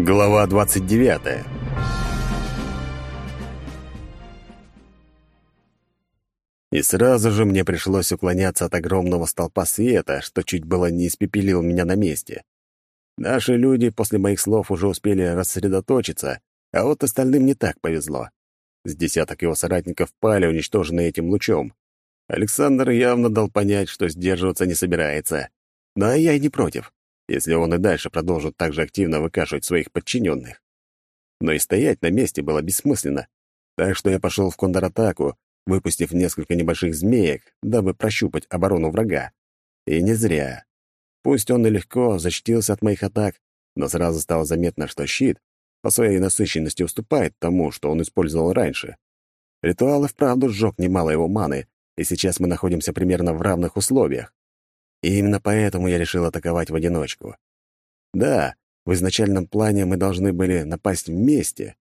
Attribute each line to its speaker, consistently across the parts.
Speaker 1: Глава 29. И сразу же мне пришлось уклоняться от огромного столпа света, что чуть было не испепелил меня на месте. Наши люди после моих слов уже успели рассредоточиться, а вот остальным не так повезло. С десяток его соратников пали, уничтоженные этим лучом. Александр явно дал понять, что сдерживаться не собирается. Но я и не против если он и дальше продолжит так же активно выкашивать своих подчиненных. Но и стоять на месте было бессмысленно, так что я пошел в контратаку, выпустив несколько небольших змеек, дабы прощупать оборону врага. И не зря. Пусть он и легко защитился от моих атак, но сразу стало заметно, что щит по своей насыщенности уступает тому, что он использовал раньше. Ритуал и вправду сжег немало его маны, и сейчас мы находимся примерно в равных условиях. И именно поэтому я решил атаковать в одиночку. Да, в изначальном плане мы должны были напасть вместе.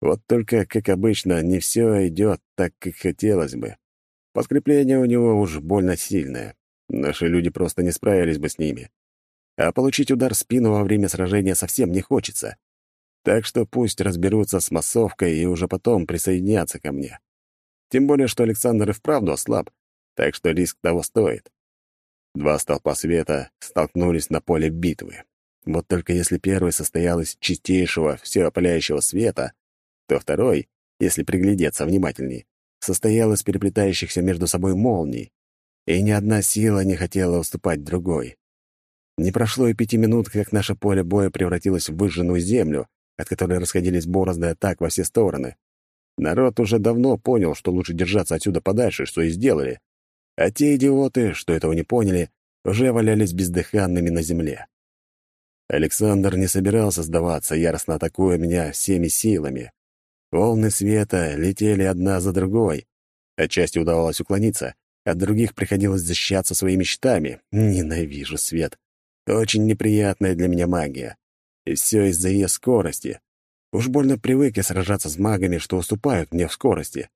Speaker 1: Вот только, как обычно, не все идет так, как хотелось бы. Подкрепление у него уж больно сильное. Наши люди просто не справились бы с ними. А получить удар в спину во время сражения совсем не хочется. Так что пусть разберутся с массовкой и уже потом присоединятся ко мне. Тем более, что Александр и вправду ослаб, так что риск того стоит. Два столпа света столкнулись на поле битвы. Вот только если первый состоял из чистейшего, всеопаляющего света, то второй, если приглядеться внимательней, состоял из переплетающихся между собой молний, и ни одна сила не хотела уступать другой. Не прошло и пяти минут, как наше поле боя превратилось в выжженную землю, от которой расходились борозды атак во все стороны. Народ уже давно понял, что лучше держаться отсюда подальше, что и сделали а те идиоты, что этого не поняли, уже валялись бездыханными на земле. Александр не собирался сдаваться, яростно атакуя меня всеми силами. Волны света летели одна за другой. Отчасти удавалось уклониться, от других приходилось защищаться своими щитами. Ненавижу свет. Очень неприятная для меня магия. И все из-за ее скорости. Уж больно привык я сражаться с магами, что уступают мне в скорости.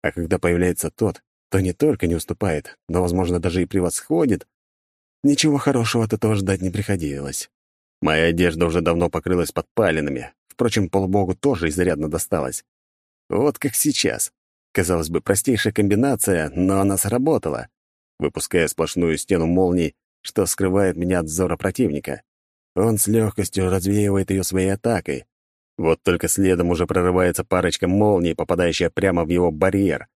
Speaker 1: А когда появляется тот, то не только не уступает, но, возможно, даже и превосходит. Ничего хорошего от этого ждать не приходилось. Моя одежда уже давно покрылась подпалинами. Впрочем, полубогу тоже изрядно досталось. Вот как сейчас. Казалось бы, простейшая комбинация, но она сработала, выпуская сплошную стену молний, что скрывает меня от взора противника. Он с легкостью развеивает ее своей атакой. Вот только следом уже прорывается парочка молний, попадающая прямо в его барьер.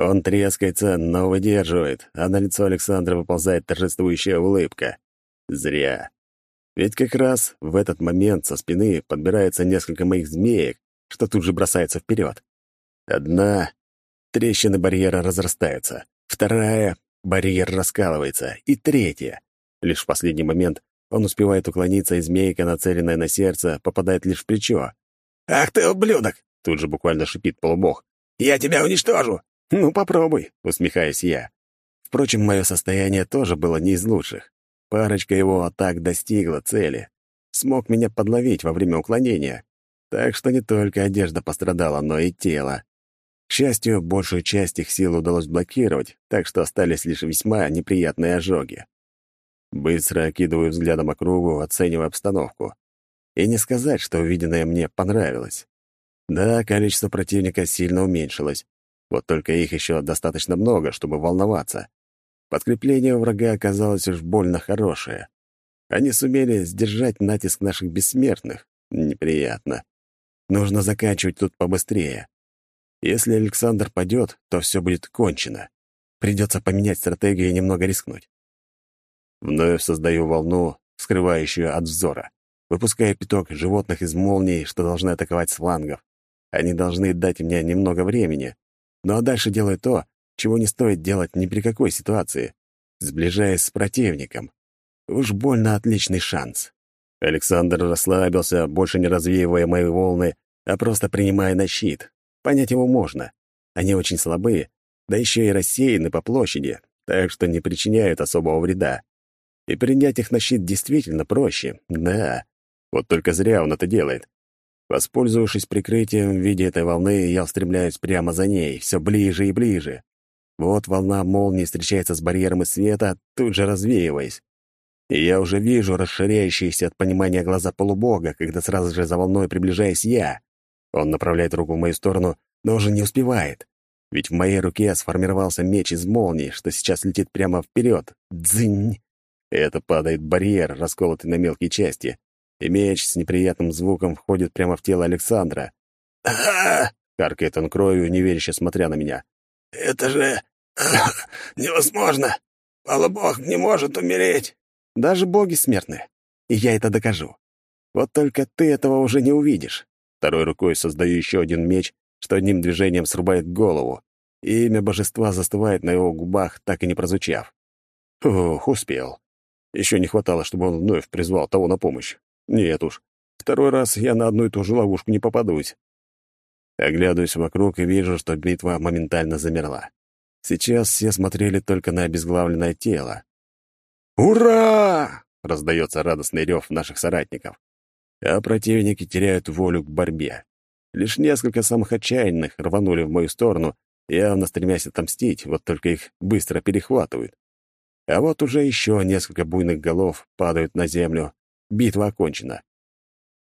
Speaker 1: Он трескается, но выдерживает, а на лицо Александра выползает торжествующая улыбка. Зря. Ведь как раз в этот момент со спины подбирается несколько моих змеек, что тут же бросается вперед. Одна — трещины барьера разрастаются. Вторая — барьер раскалывается. И третья — лишь в последний момент он успевает уклониться, и змейка, нацеленная на сердце, попадает лишь в плечо. «Ах ты, ублюдок!» — тут же буквально шипит полубог. «Я тебя уничтожу! «Ну, попробуй», — усмехаюсь я. Впрочем, мое состояние тоже было не из лучших. Парочка его атак достигла цели. Смог меня подловить во время уклонения. Так что не только одежда пострадала, но и тело. К счастью, большую часть их сил удалось блокировать, так что остались лишь весьма неприятные ожоги. Быстро окидываю взглядом округу, оценивая обстановку. И не сказать, что увиденное мне понравилось. Да, количество противника сильно уменьшилось, вот только их еще достаточно много, чтобы волноваться. Подкрепление врага оказалось уж больно хорошее. Они сумели сдержать натиск наших бессмертных. Неприятно. Нужно заканчивать тут побыстрее. Если Александр падет, то все будет кончено. Придется поменять стратегию и немного рискнуть. Вновь создаю волну, скрывающую от взора. Выпускаю пяток животных из молний, что должны атаковать с флангов. Они должны дать мне немного времени, ну а дальше делаю то, чего не стоит делать ни при какой ситуации, сближаясь с противником. Уж больно отличный шанс. Александр расслабился, больше не развеивая мои волны, а просто принимая на щит. Понять его можно. Они очень слабые, да еще и рассеяны по площади, так что не причиняют особого вреда. И принять их на щит действительно проще, да. Вот только зря он это делает. Воспользовавшись прикрытием в виде этой волны, я устремляюсь прямо за ней, все ближе и ближе. Вот волна молнии встречается с барьером из света, тут же развеиваясь. И я уже вижу расширяющиеся от понимания глаза полубога, когда сразу же за волной приближаюсь я. Он направляет руку в мою сторону, но уже не успевает. Ведь в моей руке сформировался меч из молнии, что сейчас летит прямо вперед. Дзынь! Это падает барьер, расколотый на мелкие части. И меч с неприятным звуком входит прямо в тело Александра.
Speaker 2: а
Speaker 1: Каркает он кровью, неверяще смотря на меня.
Speaker 2: «Это же... невозможно! Полубог не может умереть!»
Speaker 1: Даже боги смертны. И я это докажу. Вот только ты этого уже не увидишь. Второй рукой создаю еще один меч, что одним движением срубает голову, и имя божества застывает на его губах, так и не прозвучав. Ух, успел. Еще не хватало, чтобы он вновь призвал того на помощь. Нет уж, второй раз я на одну и ту же ловушку не попадусь. Оглядываюсь вокруг и вижу, что битва моментально замерла. Сейчас все смотрели только на обезглавленное тело. «Ура!» — раздается радостный рев наших соратников. А противники теряют волю к борьбе. Лишь несколько самых отчаянных рванули в мою сторону, явно стремясь отомстить, вот только их быстро перехватывают. А вот уже еще несколько буйных голов падают на землю. Битва окончена.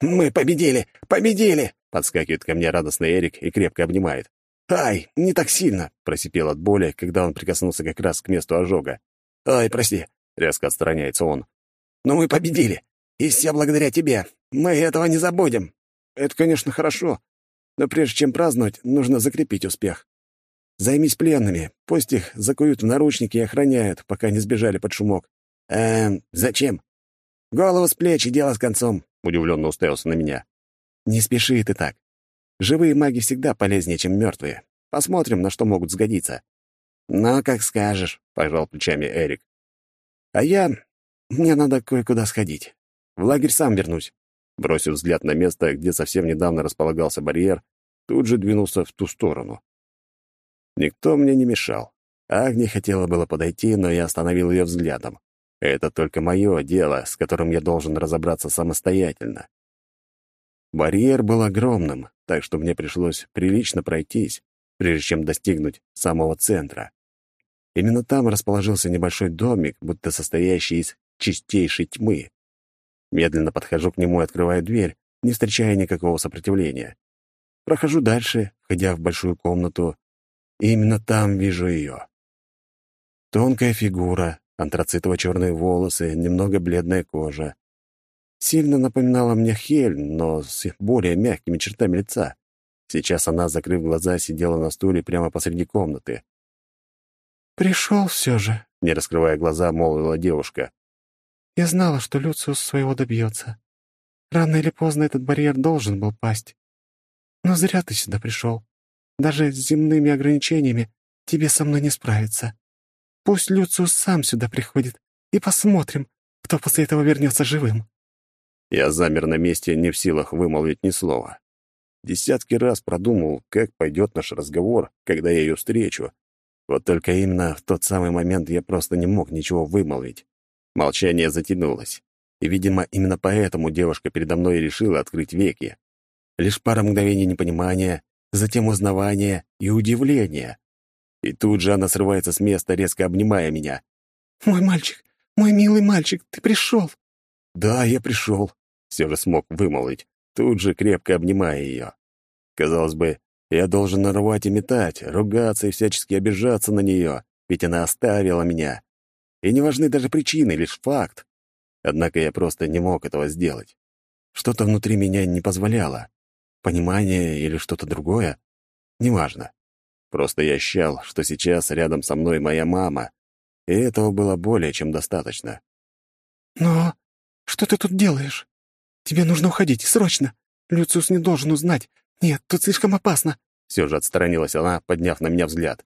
Speaker 2: «Мы победили! Победили!»
Speaker 1: — подскакивает ко мне радостный Эрик и крепко обнимает.
Speaker 2: «Ай, не так сильно!»
Speaker 1: — просипел от боли, когда он прикоснулся как раз к месту ожога.
Speaker 2: «Ай, прости!»
Speaker 1: — резко отстраняется он.
Speaker 2: «Но мы победили! И все благодаря тебе! Мы этого не забудем!»
Speaker 1: «Это, конечно, хорошо, но прежде чем праздновать, нужно закрепить успех. Займись пленными, пусть их закуют в наручники и охраняют, пока не сбежали под шумок.
Speaker 2: Эм, зачем? Голову с плеч и дело с концом,
Speaker 1: удивленно уставился на меня. Не спеши ты так. Живые маги всегда полезнее, чем мертвые. Посмотрим, на что могут сгодиться.
Speaker 2: Ну, как скажешь, пожал плечами Эрик.
Speaker 1: А я... Мне надо кое-куда сходить. В лагерь сам вернусь. Бросив взгляд на место, где совсем недавно располагался барьер, тут же двинулся в ту сторону. Никто мне не мешал. Агния хотела было подойти, но я остановил ее взглядом. Это только мое дело, с которым я должен разобраться самостоятельно. Барьер был огромным, так что мне пришлось прилично пройтись, прежде чем достигнуть самого центра. Именно там расположился небольшой домик, будто состоящий из чистейшей тьмы. Медленно подхожу к нему и открываю дверь, не встречая никакого сопротивления. Прохожу дальше, входя в большую комнату, и именно там вижу ее. Тонкая фигура, антрацитово-черные волосы, немного бледная кожа. Сильно напоминала мне Хель, но с более мягкими чертами лица. Сейчас она, закрыв глаза, сидела на стуле прямо посреди комнаты.
Speaker 3: «Пришел все же», —
Speaker 1: не раскрывая глаза, молвила девушка.
Speaker 3: «Я знала, что Люциус своего добьется. Рано или поздно этот барьер должен был пасть. Но зря ты сюда пришел. Даже с земными ограничениями тебе со мной не справиться. Пусть Люциус сам сюда приходит, и посмотрим, кто после этого вернется живым».
Speaker 1: Я замер на месте, не в силах вымолвить ни слова. Десятки раз продумал, как пойдет наш разговор, когда я ее встречу. Вот только именно в тот самый момент я просто не мог ничего вымолвить. Молчание затянулось. И, видимо, именно поэтому девушка передо мной решила открыть веки. Лишь пара мгновений непонимания, затем узнавание и удивление. И тут же она срывается с места, резко обнимая меня.
Speaker 3: «Мой мальчик, мой милый мальчик, ты пришел!»
Speaker 1: «Да, я пришел», — все же смог вымолвить, тут же крепко обнимая ее. Казалось бы, я должен нарвать и метать, ругаться и всячески обижаться на нее, ведь она оставила меня. И не важны даже причины, лишь факт. Однако я просто не мог этого сделать. Что-то внутри меня не позволяло. Понимание или что-то другое? Неважно. Просто я ощущал, что сейчас рядом со мной моя мама, и этого было более чем достаточно.
Speaker 3: «Но что ты тут делаешь? Тебе нужно уходить, срочно. Люциус не должен узнать. Нет, тут слишком опасно».
Speaker 1: Все же отстранилась она, подняв на меня взгляд.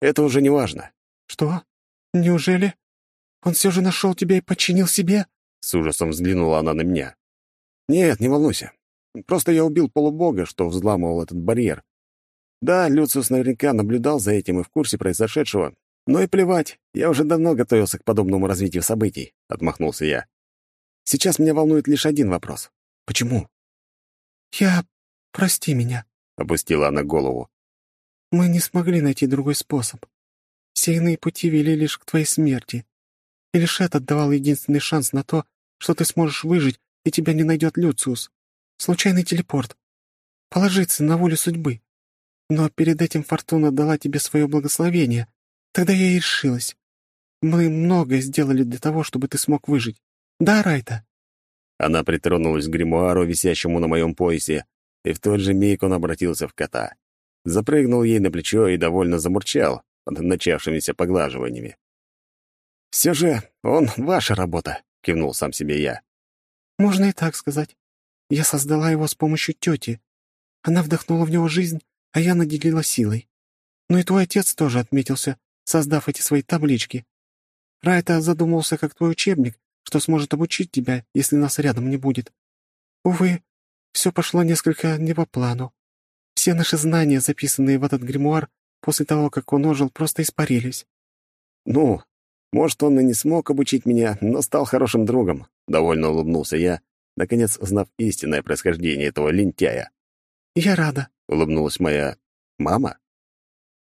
Speaker 1: «Это уже не важно».
Speaker 3: «Что? Неужели? Он все же нашел тебя и подчинил себе?»
Speaker 1: С ужасом взглянула она на меня. «Нет, не волнуйся. Просто я убил полубога, что взламывал этот барьер. Да, Люциус наверняка наблюдал за этим и в курсе произошедшего. Но и плевать, я уже давно готовился к подобному развитию событий, — отмахнулся я. Сейчас меня волнует лишь один вопрос. Почему?
Speaker 3: «Я... прости меня», —
Speaker 1: опустила она голову.
Speaker 3: «Мы не смогли найти другой способ. Все иные пути вели лишь к твоей смерти. И лишь этот давал единственный шанс на то, что ты сможешь выжить, и тебя не найдет Люциус. Случайный телепорт. Положиться на волю судьбы. Но перед этим Фортуна дала тебе свое благословение. Тогда я и решилась. Мы многое сделали для того, чтобы ты смог выжить. Да, Райта?»
Speaker 1: Она притронулась к гримуару, висящему на моем поясе, и в тот же миг он обратился в кота. Запрыгнул ей на плечо и довольно замурчал под начавшимися поглаживаниями. «Все же он ваша работа», — кивнул сам себе я.
Speaker 3: «Можно и так сказать. Я создала его с помощью тети. Она вдохнула в него жизнь, а я наделила силой. Но и твой отец тоже отметился, создав эти свои таблички. Райта задумался как твой учебник, что сможет обучить тебя, если нас рядом не будет. Увы, все пошло несколько не по плану. Все наши знания, записанные в этот гримуар, после того, как он ожил, просто испарились.
Speaker 1: «Ну, может, он и не смог обучить меня, но стал хорошим другом», — довольно улыбнулся я, наконец узнав истинное происхождение этого лентяя.
Speaker 3: «Я рада», —
Speaker 1: улыбнулась моя мама.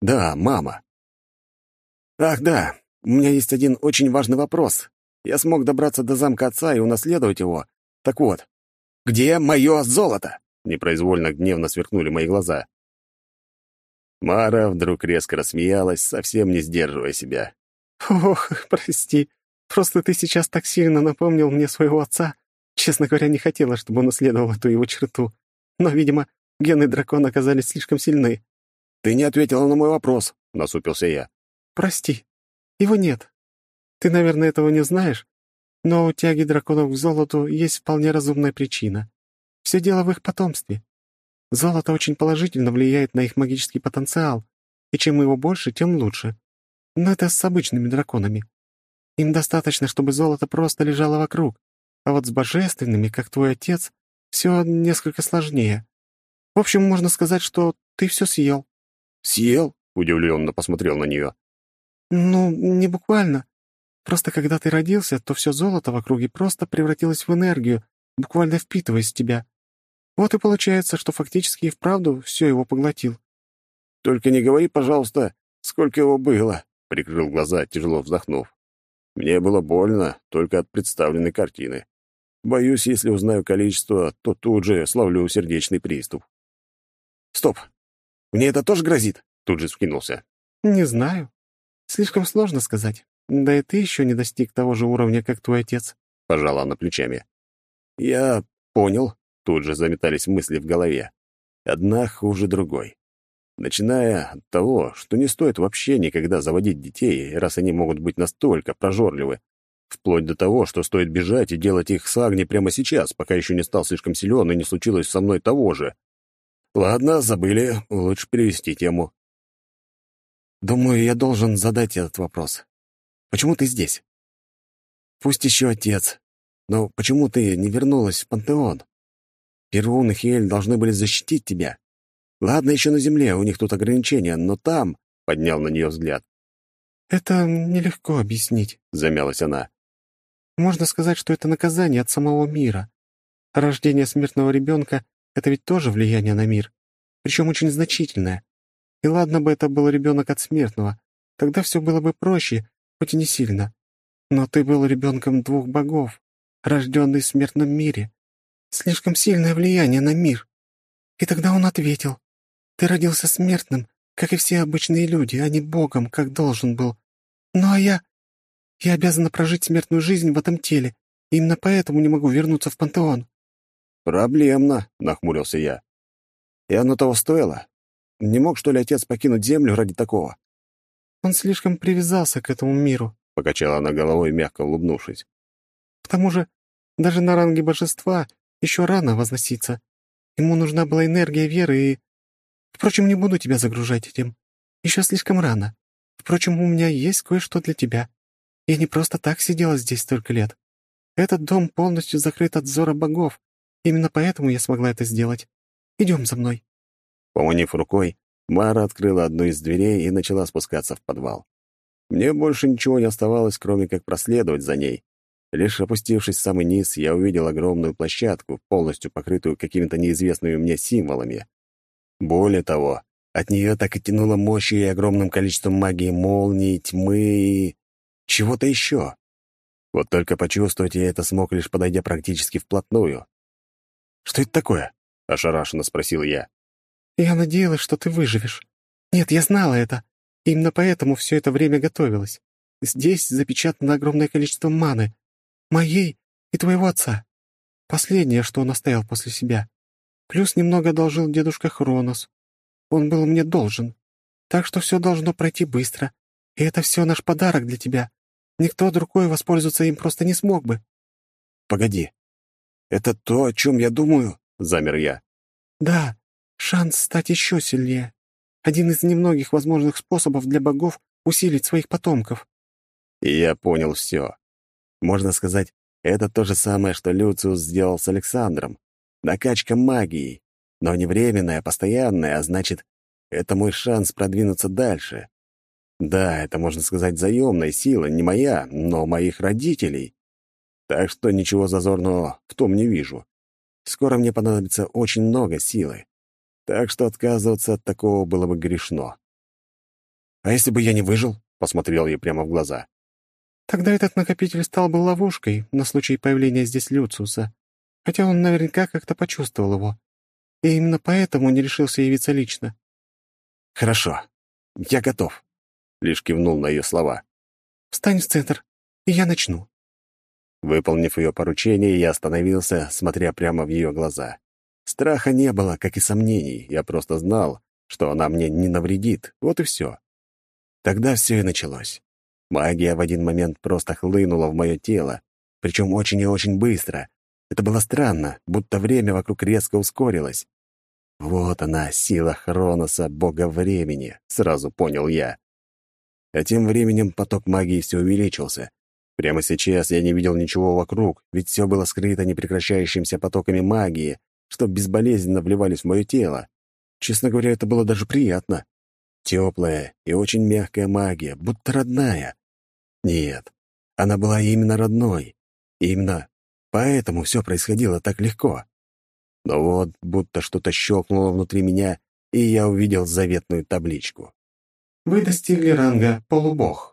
Speaker 1: «Да, мама». «Ах, да, у меня есть один очень важный вопрос. Я смог добраться до замка отца и унаследовать его. Так вот, где мое золото?» Непроизвольно гневно сверкнули мои глаза. Мара вдруг резко рассмеялась, совсем не сдерживая себя.
Speaker 3: «Ох, прости. Просто ты сейчас так сильно напомнил мне своего отца. Честно говоря, не хотела, чтобы он наследовал эту его черту. Но, видимо, гены дракона оказались слишком сильны».
Speaker 1: «Ты не ответила на мой вопрос», — насупился я.
Speaker 3: «Прости. Его нет. Ты, наверное, этого не знаешь, но у тяги драконов к золоту есть вполне разумная причина. Все дело в их потомстве. Золото очень положительно влияет на их магический потенциал, и чем его больше, тем лучше. Но это с обычными драконами. Им достаточно, чтобы золото просто лежало вокруг, а вот с божественными, как твой отец, все несколько сложнее. В общем, можно сказать, что ты все съел».
Speaker 1: «Съел?» — удивленно посмотрел на нее.
Speaker 3: «Ну, не буквально. Просто когда ты родился, то все золото в округе просто превратилось в энергию, буквально впитываясь в тебя. Вот и получается, что фактически и вправду все его поглотил.
Speaker 1: «Только не говори, пожалуйста, сколько его было», — прикрыл глаза, тяжело вздохнув. Мне было больно только от представленной картины. Боюсь, если узнаю количество, то тут же словлю сердечный приступ. «Стоп! Мне это тоже грозит?» — тут же скинулся.
Speaker 3: «Не знаю. Слишком сложно сказать. Да и ты еще не достиг того же уровня, как твой отец», —
Speaker 1: пожала она плечами. «Я понял», — тут же заметались мысли в голове. Одна хуже другой. Начиная от того, что не стоит вообще никогда заводить детей, раз они могут быть настолько прожорливы, вплоть до того, что стоит бежать и делать их с Агни прямо сейчас, пока еще не стал слишком силен и не случилось со мной того же. Ладно, забыли, лучше перевести тему. Думаю, я должен задать этот вопрос. Почему ты здесь? Пусть еще отец, но почему ты не вернулась в пантеон? Перун и Хель должны были защитить тебя. Ладно, еще на земле, у них тут ограничения, но там...» — поднял на нее взгляд.
Speaker 3: «Это нелегко объяснить», — замялась она. «Можно сказать, что это наказание от самого мира. Рождение смертного ребенка — это ведь тоже влияние на мир, причем очень значительное. И ладно бы это был ребенок от смертного, тогда все было бы проще, хоть и не сильно. Но ты был ребенком двух богов, рожденный в смертном мире. Слишком сильное влияние на мир. И тогда он ответил. Ты родился смертным, как и все обычные люди, а не богом, как должен был. Ну а я... Я обязана прожить смертную жизнь в этом теле. Именно поэтому не могу вернуться в пантеон.
Speaker 1: «Проблемно», — нахмурился я. «И оно того стоило? Не мог, что ли, отец покинуть землю ради такого?»
Speaker 3: Он слишком привязался к этому миру, — покачала она головой, мягко улыбнувшись. К тому же, даже на ранге божества еще рано возноситься. Ему нужна была энергия веры и... Впрочем, не буду тебя загружать этим. Еще слишком рано. Впрочем, у меня есть кое-что для тебя. Я не просто так сидела здесь столько лет. Этот дом полностью закрыт от взора богов. Именно поэтому я смогла это сделать. Идем за мной».
Speaker 1: Поманив рукой, Мара открыла одну из дверей и начала спускаться в подвал. Мне больше ничего не оставалось, кроме как проследовать за ней. Лишь опустившись в самый низ, я увидел огромную площадку, полностью покрытую какими-то неизвестными мне символами. Более того, от нее так и тянуло мощью и огромным количеством магии молний, тьмы и... чего-то еще. Вот только почувствовать я это смог, лишь подойдя практически вплотную. «Что это такое?» — ошарашенно спросил я.
Speaker 3: «Я надеялась, что ты выживешь. Нет, я знала это. Именно поэтому все это время готовилась. Здесь запечатано огромное количество маны. Моей и твоего отца. Последнее, что он оставил после себя. Плюс немного одолжил дедушка Хронос. Он был мне должен. Так что все должно пройти быстро. И это все наш подарок для тебя. Никто другой воспользоваться им просто не смог бы».
Speaker 1: «Погоди. Это то, о чем я думаю?» — замер я.
Speaker 3: «Да, шанс стать еще сильнее. Один из немногих возможных способов для богов усилить своих потомков».
Speaker 1: И я понял все. Можно сказать, это то же самое, что Люциус сделал с Александром. Накачка магией. Но не временная, а постоянная, а значит, это мой шанс продвинуться дальше. Да, это, можно сказать, заемная сила, не моя, но моих родителей. Так что ничего зазорного в том не вижу. Скоро мне понадобится очень много силы. Так что отказываться от такого было бы грешно. «А если бы я не выжил?» — посмотрел ей прямо в глаза.
Speaker 3: «Тогда этот накопитель стал бы ловушкой на случай появления здесь Люциуса, хотя он наверняка как-то почувствовал его. И именно поэтому не решился явиться лично».
Speaker 1: «Хорошо, я готов», лишь кивнул на ее слова.
Speaker 3: «Встань в центр, и я начну».
Speaker 1: Выполнив ее поручение, я остановился, смотря прямо в ее глаза. Страха не было, как и сомнений, я просто знал, что она мне не навредит, вот и все. Тогда все и началось. Магия в один момент просто хлынула в мое тело, причем очень и очень быстро. Это было странно, будто время вокруг резко ускорилось. Вот она, сила Хроноса, бога времени, сразу понял я. А тем временем поток магии все увеличился. Прямо сейчас я не видел ничего вокруг, ведь все было скрыто непрекращающимся потоками магии, что безболезненно вливались в мое тело. Честно говоря, это было даже приятно. Теплая и очень мягкая магия, будто родная. Нет, она была именно родной. Именно поэтому все происходило так легко. Но вот будто что-то щелкнуло внутри меня, и я увидел заветную табличку.
Speaker 3: Вы достигли ранга полубог.